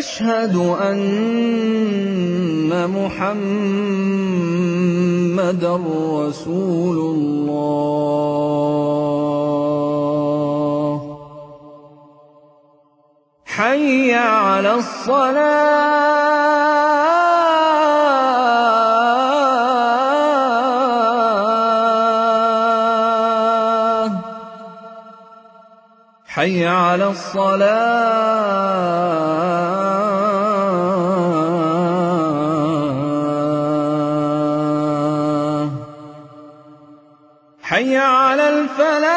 أشهد أن محمدا رسول الله. حي على الصلاة. حي على الصلاة. حي على الفلاح.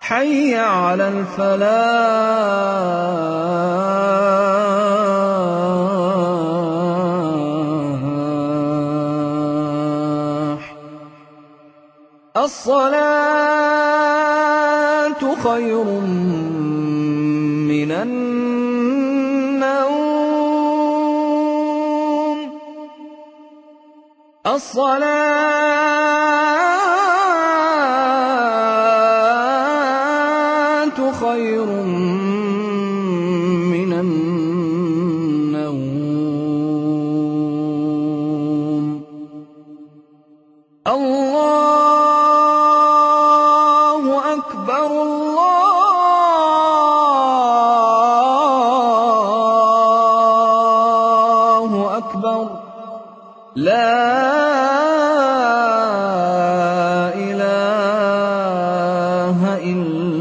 حي على الفلاح. الصلاة خير من النوم. الصلاة خير من النوم. لا إله إلا